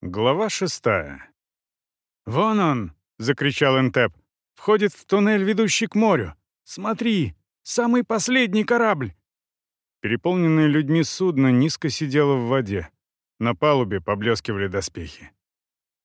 Глава шестая. «Вон он!» — закричал Энтеп. «Входит в туннель, ведущий к морю. Смотри, самый последний корабль!» Переполненное людьми судно низко сидело в воде. На палубе поблескивали доспехи.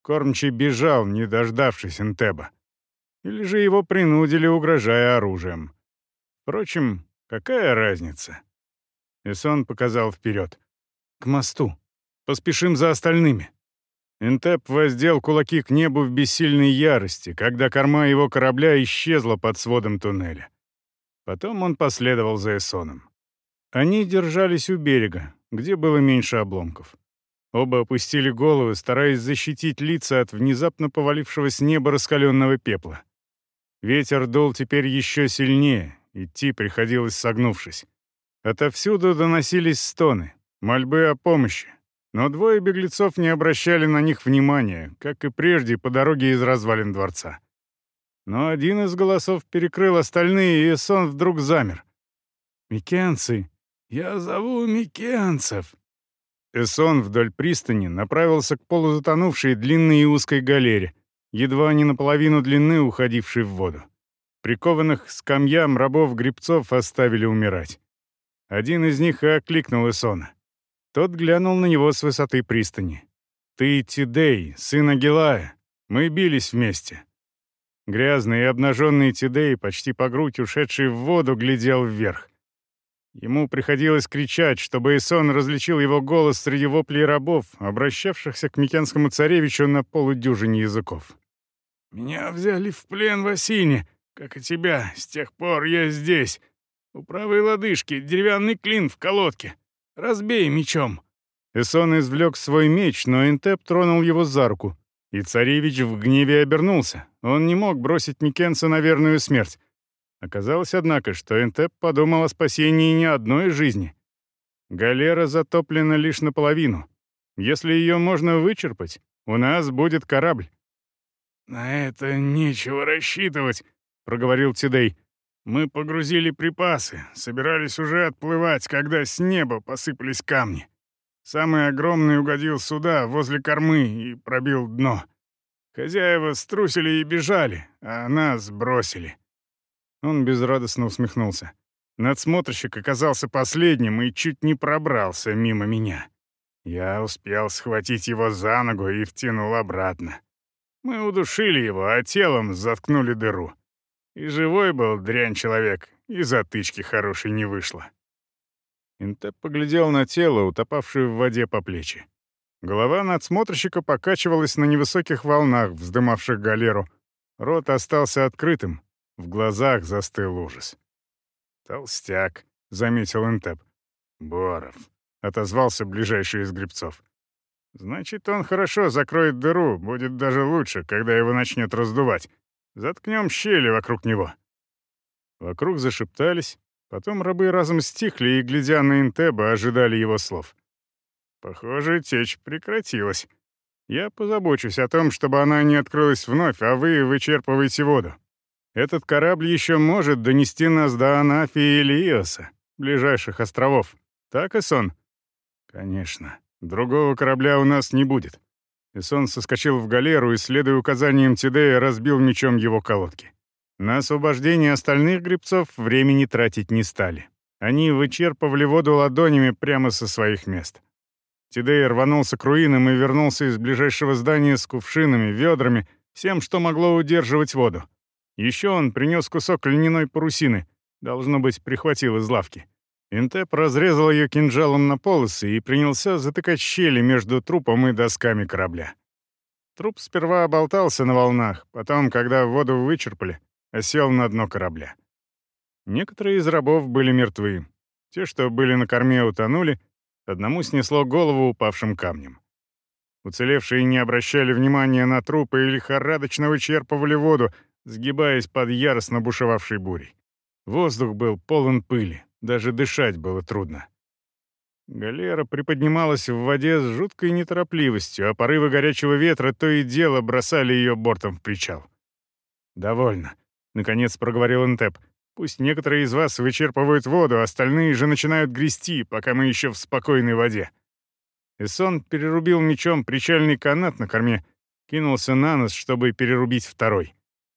Кормчий бежал, не дождавшись Энтеба. Или же его принудили, угрожая оружием. Впрочем, какая разница? Эсон показал вперед. «К мосту. Поспешим за остальными». Интеп воздел кулаки к небу в бессильной ярости, когда корма его корабля исчезла под сводом туннеля. Потом он последовал за Эсоном. Они держались у берега, где было меньше обломков. Оба опустили головы, стараясь защитить лица от внезапно повалившего с неба раскаленного пепла. Ветер дул теперь еще сильнее, идти приходилось согнувшись. Отовсюду доносились стоны, мольбы о помощи, но двое беглецов не обращали на них внимания, как и прежде по дороге из развалин дворца. Но один из голосов перекрыл остальные, и сон вдруг замер. «Микенцы! Я зову микенцев!» Эсон вдоль пристани направился к полузатонувшей длинной и узкой галере, едва не наполовину длины уходившей в воду. Прикованных скамьям рабов-гребцов оставили умирать. Один из них и окликнул Эсона. Тот глянул на него с высоты пристани. «Ты Тидей, сын Агилая. Мы бились вместе». Грязный и обнаженный Тидей, почти по грудь ушедший в воду, глядел вверх. Ему приходилось кричать, чтобы Эсон различил его голос среди воплей рабов, обращавшихся к Микенскому царевичу на полудюжине языков. «Меня взяли в плен в Осине, как и тебя. С тех пор я здесь. У правой лодыжки деревянный клин в колодке. Разбей мечом». Эсон извлек свой меч, но Энтеп тронул его за руку. И царевич в гневе обернулся. Он не мог бросить Микенца на верную смерть. Оказалось, однако, что Энтеп подумал о спасении не одной жизни. Галера затоплена лишь наполовину. Если ее можно вычерпать, у нас будет корабль. «На это нечего рассчитывать», — проговорил Тидей. Мы погрузили припасы, собирались уже отплывать, когда с неба посыпались камни. Самый огромный угодил сюда, возле кормы, и пробил дно. Хозяева струсили и бежали, а нас бросили. Он безрадостно усмехнулся. Надсмотрщик оказался последним и чуть не пробрался мимо меня. Я успел схватить его за ногу и втянул обратно. Мы удушили его, а телом заткнули дыру. И живой был дрянь человек, и затычки хорошей не вышло. Интеп поглядел на тело, утопавшее в воде по плечи. Голова надсмотрщика покачивалась на невысоких волнах, вздымавших галеру. Рот остался открытым, в глазах застыл ужас. «Толстяк», — заметил Интеп. «Боров», — отозвался ближайший из грибцов. «Значит, он хорошо закроет дыру, будет даже лучше, когда его начнет раздувать. Заткнем щели вокруг него». Вокруг зашептались, потом рабы разом стихли и, глядя на Интеба, ожидали его слов. «Похоже, течь прекратилась. Я позабочусь о том, чтобы она не открылась вновь, а вы вычерпываете воду. Этот корабль еще может донести нас до Анафи или Иоса, ближайших островов. Так, Эсон?» «Конечно. Другого корабля у нас не будет. Эсон соскочил в галеру и, следуя указаниям Тидея, разбил мечом его колодки. На освобождение остальных гребцов времени тратить не стали. Они вычерпывали воду ладонями прямо со своих мест. Тидей рванулся к руинам и вернулся из ближайшего здания с кувшинами, ведрами, всем, что могло удерживать воду. Еще он принес кусок льняной парусины, должно быть, прихватил из лавки. Интеп разрезал ее кинжалом на полосы и принялся затыкать щели между трупом и досками корабля. Труп сперва оболтался на волнах, потом, когда воду вычерпали, осел на дно корабля. Некоторые из рабов были мертвы. Те, что были на корме, утонули, одному снесло голову упавшим камнем. Уцелевшие не обращали внимания на трупы и лихорадочно вычерпывали воду, сгибаясь под яростно бушевавшей бурей. Воздух был полон пыли, даже дышать было трудно. Галера приподнималась в воде с жуткой неторопливостью, а порывы горячего ветра то и дело бросали ее бортом в причал. «Довольно», — наконец проговорил Энтеп. «Пусть некоторые из вас вычерпывают воду, остальные же начинают грести, пока мы еще в спокойной воде». Эсон перерубил мечом причальный канат на корме, кинулся на нос, чтобы перерубить второй.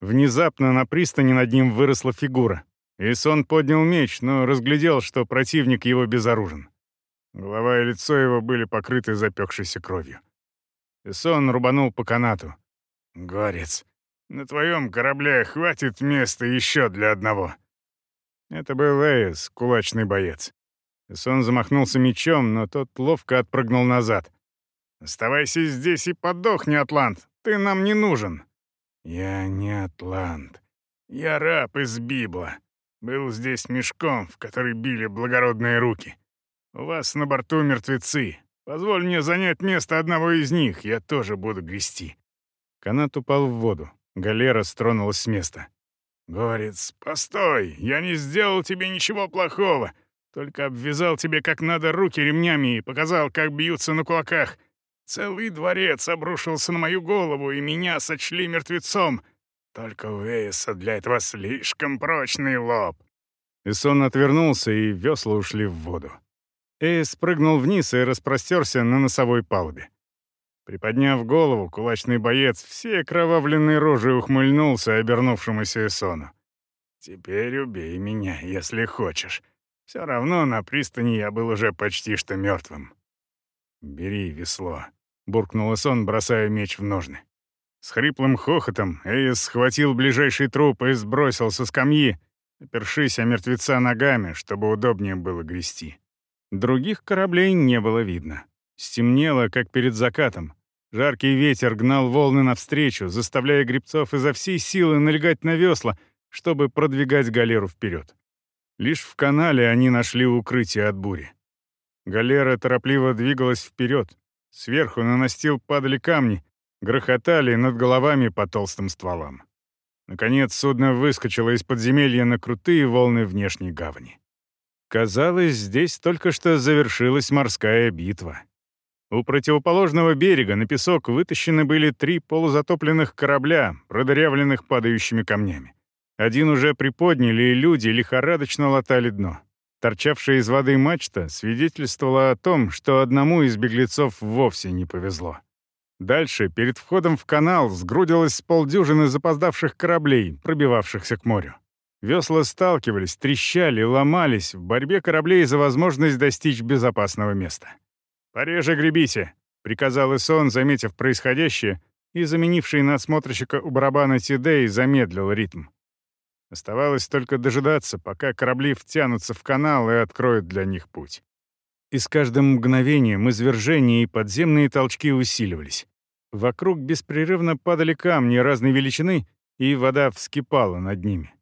Внезапно на пристани над ним выросла фигура. Эсон поднял меч, но разглядел, что противник его безоружен. Голова и лицо его были покрыты запекшейся кровью. Эсон рубанул по канату. «Горец, на твоем корабле хватит места еще для одного». Это был Эйс, кулачный боец. Эсон замахнулся мечом, но тот ловко отпрыгнул назад. «Оставайся здесь и подохни, Атлант. Ты нам не нужен». «Я не Атлант. Я раб из Библа. Был здесь мешком, в который били благородные руки. У вас на борту мертвецы. Позволь мне занять место одного из них, я тоже буду грести». Канат упал в воду. Галера стронулась с места. «Горец, постой! Я не сделал тебе ничего плохого. Только обвязал тебе как надо руки ремнями и показал, как бьются на кулаках. Целый дворец обрушился на мою голову, и меня сочли мертвецом. Только у Эйса для этого слишком прочный лоб». Исон отвернулся, и весла ушли в воду. Эйс прыгнул вниз и распростерся на носовой палубе. Приподняв голову, кулачный боец все кровавленной рожей ухмыльнулся обернувшемуся Эсону. «Теперь убей меня, если хочешь. Все равно на пристани я был уже почти что мертвым». «Бери весло», — буркнул Эсон, бросая меч в ножны. С хриплым хохотом Эйс схватил ближайший труп и сбросил со скамьи, опершись о мертвеца ногами, чтобы удобнее было грести. Других кораблей не было видно. Стемнело, как перед закатом. Жаркий ветер гнал волны навстречу, заставляя гребцов изо всей силы налегать на весла, чтобы продвигать галеру вперед. Лишь в канале они нашли укрытие от бури. Галера торопливо двигалась вперед. Сверху на настил падали камни, грохотали над головами по толстым стволам. Наконец судно выскочило из подземелья на крутые волны внешней гавани. Казалось, здесь только что завершилась морская битва. У противоположного берега на песок вытащены были три полузатопленных корабля, продырявленных падающими камнями. Один уже приподняли, и люди лихорадочно латали дно. Торчавшая из воды мачта свидетельствовала о том, что одному из беглецов вовсе не повезло. Дальше, перед входом в канал, сгрудилось полдюжины запоздавших кораблей, пробивавшихся к морю. Весла сталкивались, трещали, ломались в борьбе кораблей за возможность достичь безопасного места. «Пореже гребите», — приказал Исон, заметив происходящее, и заменивший надсмотрщика у барабана Тидей замедлил ритм. Оставалось только дожидаться, пока корабли втянутся в канал и откроют для них путь. И с каждым мгновением извержения и подземные толчки усиливались. Вокруг беспрерывно падали камни разной величины, и вода вскипала над ними.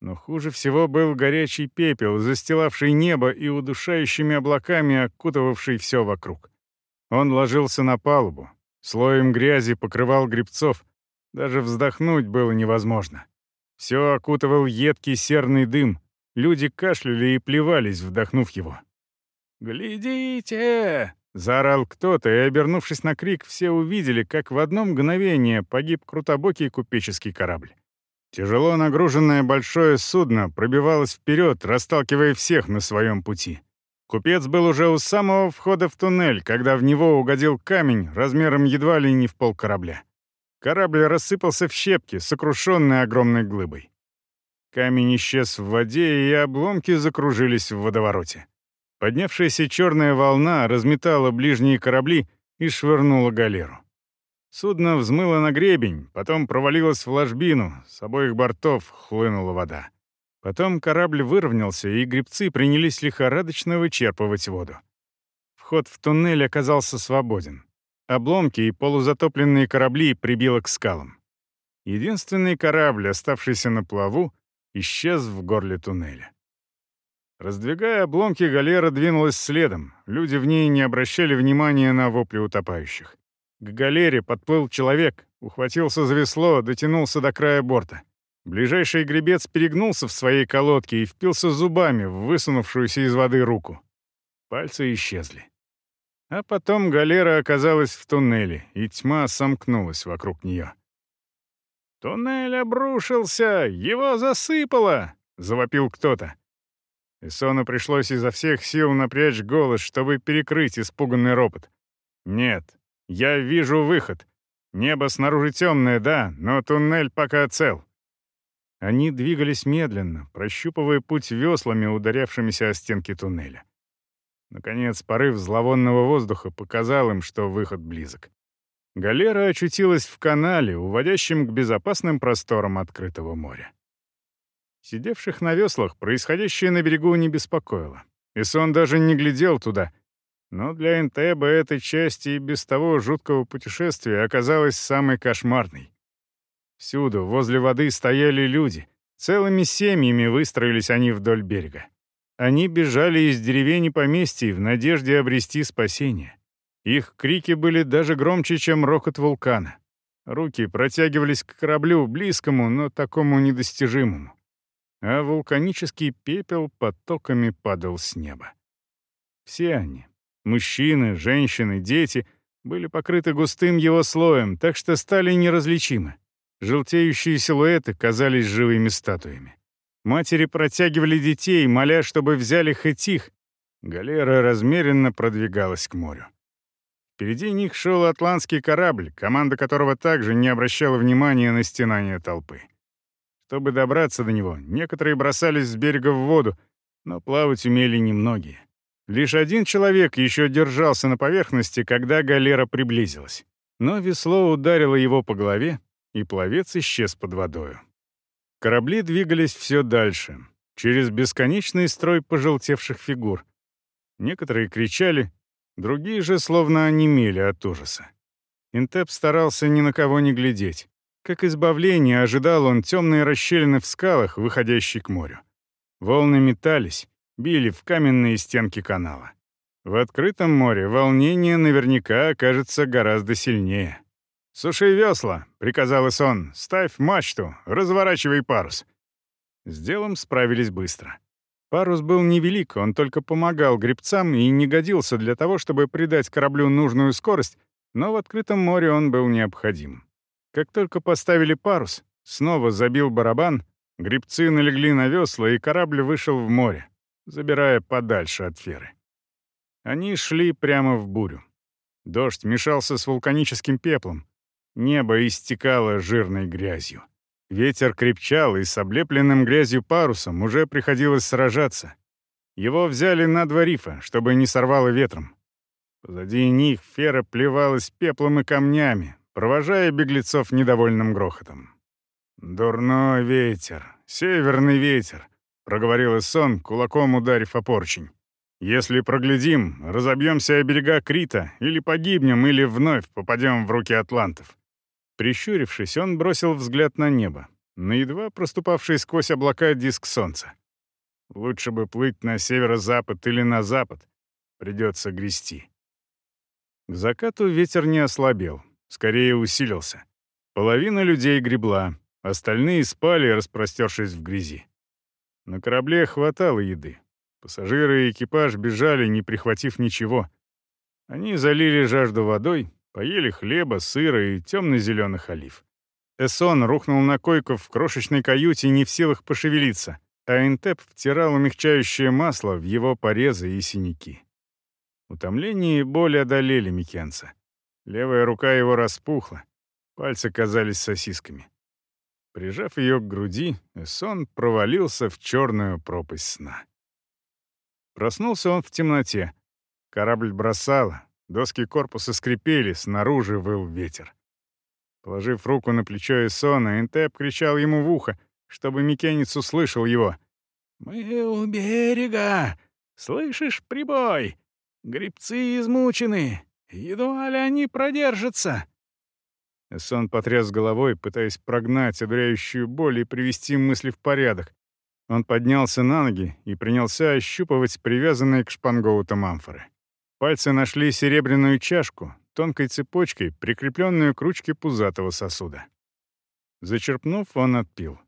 Но хуже всего был горячий пепел, застилавший небо и удушающими облаками окутывавший все вокруг. Он ложился на палубу, слоем грязи покрывал грибцов, даже вздохнуть было невозможно. Все окутывал едкий серный дым, люди кашляли и плевались, вдохнув его. «Глядите!» — заорал кто-то, и, обернувшись на крик, все увидели, как в одно мгновение погиб крутобокий купеческий корабль. Тяжело нагруженное большое судно пробивалось вперед, расталкивая всех на своем пути. Купец был уже у самого входа в туннель, когда в него угодил камень размером едва ли не в пол корабля. Корабль рассыпался в щепки, сокрушенный огромной глыбой. Камень исчез в воде, и обломки закружились в водовороте. Поднявшаяся черная волна разметала ближние корабли и швырнула галеру. Судно взмыло на гребень, потом провалилось в ложбину, с обоих бортов хлынула вода. Потом корабль выровнялся, и гребцы принялись лихорадочно вычерпывать воду. Вход в туннель оказался свободен. Обломки и полузатопленные корабли прибило к скалам. Единственный корабль, оставшийся на плаву, исчез в горле туннеля. Раздвигая обломки, галера двинулась следом. Люди в ней не обращали внимания на вопли утопающих. К галере подплыл человек, ухватился за весло, дотянулся до края борта. Ближайший гребец перегнулся в своей колодке и впился зубами в высунувшуюся из воды руку. Пальцы исчезли. А потом галера оказалась в туннеле, и тьма сомкнулась вокруг нее. «Туннель обрушился! Его засыпало!» — завопил кто-то. Исону пришлось изо всех сил напрячь голос, чтобы перекрыть испуганный ропот. «Нет, я вижу выход. Небо снаружи темное, да, но туннель пока цел». Они двигались медленно, прощупывая путь веслами, ударявшимися о стенки туннеля. Наконец, порыв зловонного воздуха показал им, что выход близок. Галера очутилась в канале, уводящем к безопасным просторам открытого моря. Сидевших на веслах происходящее на берегу не беспокоило. Исон даже не глядел туда. Но для Энтеба этой части и без того жуткого путешествия оказалась самой кошмарной. Всюду, возле воды, стояли люди. Целыми семьями выстроились они вдоль берега. Они бежали из деревень и поместий в надежде обрести спасение. Их крики были даже громче, чем рокот вулкана. Руки протягивались к кораблю, близкому, но такому недостижимому. А вулканический пепел потоками падал с неба. Все они — мужчины, женщины, дети — были покрыты густым его слоем, так что стали неразличимы. Желтеющие силуэты казались живыми статуями. Матери протягивали детей, моля, чтобы взяли хоть их. Галера размеренно продвигалась к морю. Впереди них шел атлантский корабль, команда которого также не обращала внимания на стенание толпы. Чтобы добраться до него, некоторые бросались с берега в воду, но плавать умели немногие. Лишь один человек еще держался на поверхности, когда галера приблизилась. Но весло ударило его по голове, и пловец исчез под водою. Корабли двигались все дальше, через бесконечный строй пожелтевших фигур. Некоторые кричали, Другие же словно онемели от ужаса. Интеп старался ни на кого не глядеть. Как избавление ожидал он темные расщелины в скалах, выходящие к морю. Волны метались, били в каменные стенки канала. В открытом море волнение наверняка окажется гораздо сильнее. «Суши весла», — приказал Исон, — «ставь мачту, разворачивай парус». С делом справились быстро. Парус был невелик, он только помогал гребцам и не годился для того, чтобы придать кораблю нужную скорость, но в открытом море он был необходим. Как только поставили парус, снова забил барабан, гребцы налегли на весла, и корабль вышел в море, забирая подальше от феры. Они шли прямо в бурю. Дождь мешался с вулканическим пеплом. Небо истекало жирной грязью. Ветер крепчал, и с облепленным грязью парусом уже приходилось сражаться. Его взяли на два рифа, чтобы не сорвало ветром. Позади них фера плевалась пеплом и камнями, провожая беглецов недовольным грохотом. «Дурной ветер, северный ветер», — проговорил Исон, кулаком ударив о поручень. «Если проглядим, разобьемся о берега Крита, или погибнем, или вновь попадем в руки атлантов. Прищурившись, он бросил взгляд на небо, на едва проступавший сквозь облака диск солнца. Лучше бы плыть на северо-запад или на запад. Придется грести. К закату ветер не ослабел, скорее усилился. Половина людей гребла, остальные спали, распростершись в грязи. На корабле хватало еды. Пассажиры и экипаж бежали, не прихватив ничего. Они залили жажду водой, Поели хлеба, сыра и темно-зеленых олив. Эсон рухнул на койку в крошечной каюте не в силах пошевелиться, а Энтеп втирал умягчающее масло в его порезы и синяки. Утомление и боль одолели Микенца. Левая рука его распухла, пальцы казались сосисками. Прижав ее к груди, Эсон провалился в черную пропасть сна. Проснулся он в темноте. Корабль бросало, Доски корпуса скрипели, снаружи выл ветер. Положив руку на плечо Эсона, Энтеп кричал ему в ухо, чтобы Микенец услышал его. «Мы у берега! Слышишь, прибой? Грибцы измучены! Едва ли они продержатся!» Эсон потряс головой, пытаясь прогнать одуряющую боль и привести мысли в порядок. Он поднялся на ноги и принялся ощупывать привязанные к шпангоутам амфоры. Пальцы нашли серебряную чашку, тонкой цепочкой, прикрепленную к ручке пузатого сосуда. Зачерпнув, он отпил.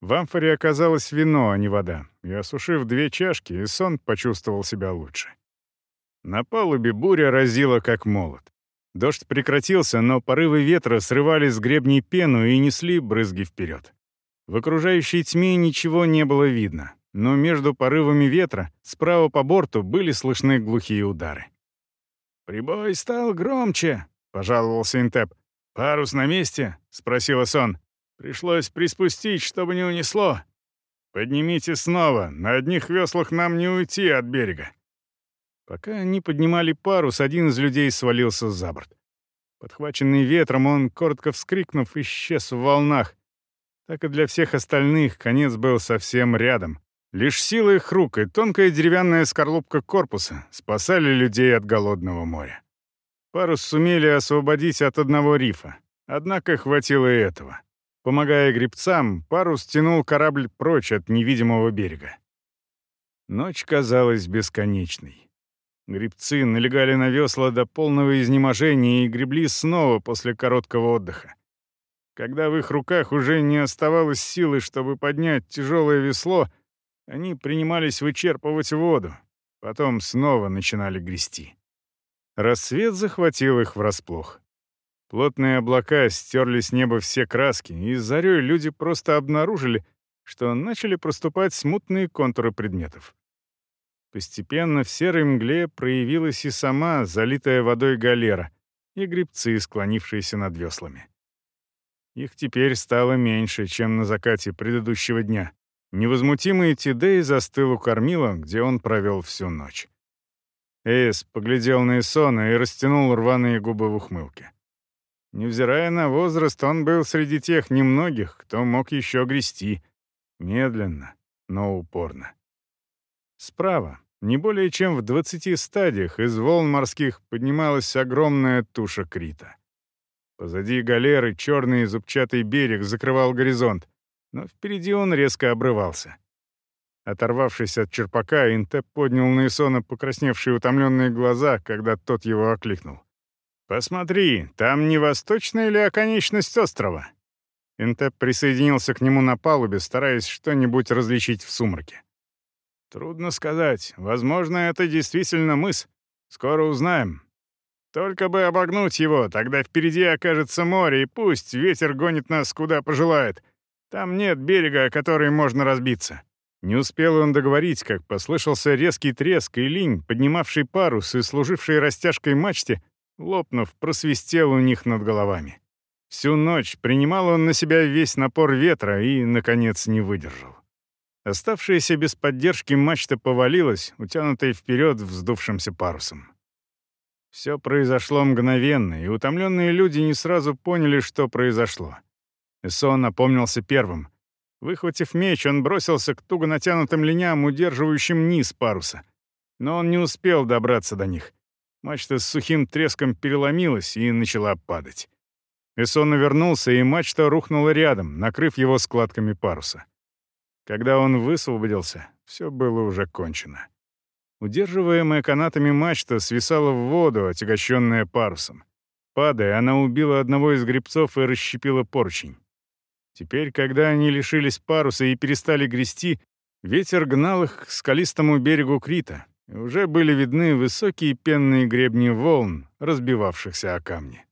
В амфоре оказалось вино, а не вода, и, осушив две чашки, Исон почувствовал себя лучше. На палубе буря разила, как молот. Дождь прекратился, но порывы ветра срывали с гребней пену и несли брызги вперед. В окружающей тьме ничего не было видно но между порывами ветра справа по борту были слышны глухие удары. «Прибой стал громче», — пожаловался Интеп. «Парус на месте?» — спросил Сон. «Пришлось приспустить, чтобы не унесло». «Поднимите снова, на одних веслах нам не уйти от берега». Пока они поднимали парус, один из людей свалился за борт. Подхваченный ветром, он, коротко вскрикнув, исчез в волнах. Так и для всех остальных конец был совсем рядом. Лишь сила их рук и тонкая деревянная скорлупка корпуса спасали людей от голодного моря. Парус сумели освободить от одного рифа, однако хватило и этого. Помогая гребцам, парус тянул корабль прочь от невидимого берега. Ночь казалась бесконечной. Гребцы налегали на весла до полного изнеможения и гребли снова после короткого отдыха. Когда в их руках уже не оставалось силы, чтобы поднять тяжелое весло, они принимались вычерпывать воду, потом снова начинали грести. Рассвет захватил их врасплох. Плотные облака стерли с неба все краски, и зарей люди просто обнаружили, что начали проступать смутные контуры предметов. Постепенно в серой мгле проявилась и сама залитая водой галера, и грибцы, склонившиеся над веслами. Их теперь стало меньше, чем на закате предыдущего дня. Невозмутимый Тидей застыл у кормила, где он провел всю ночь. Эйс поглядел на Исона и растянул рваные губы в ухмылке. Невзирая на возраст, он был среди тех немногих, кто мог еще грести. Медленно, но упорно. Справа, не более чем в двадцати стадиях, из волн морских поднималась огромная туша Крита. Позади галеры черный зубчатый берег закрывал горизонт, но впереди он резко обрывался. Оторвавшись от черпака, Интеп поднял на Исона покрасневшие утомленные глаза, когда тот его окликнул. «Посмотри, там не восточная ли оконечность острова?» Интеп присоединился к нему на палубе, стараясь что-нибудь различить в сумраке. Трудно сказать. Возможно, это действительно мыс. Скоро узнаем. Только бы обогнуть его, тогда впереди окажется море, и пусть ветер гонит нас куда пожелает. Там нет берега, о который можно разбиться». Не успел он договорить, как послышался резкий треск, и линь, поднимавший парус и служивший растяжкой мачте, лопнув, просвистел у них над головами. Всю ночь принимал он на себя весь напор ветра и, наконец, не выдержал. Оставшаяся без поддержки мачта повалилась, утянутая вперед вздувшимся парусом. Все произошло мгновенно, и утомленные люди не сразу поняли, что произошло. Эсон напомнился первым. Выхватив меч, он бросился к туго натянутым линям, удерживающим низ паруса. Но он не успел добраться до них. Мачта с сухим треском переломилась и начала падать. Эсон навернулся, и мачта рухнула рядом, накрыв его складками паруса. Когда он высвободился, все было уже кончено. Удерживаемая канатами мачта свисала в воду, отягощенная парусом. Падая, она убила одного из грибцов и расщепила поручень. Теперь, когда они лишились паруса и перестали грести, ветер гнал их к скалистому берегу Крита, и уже были видны высокие пенные гребни волн, разбивавшихся о камни.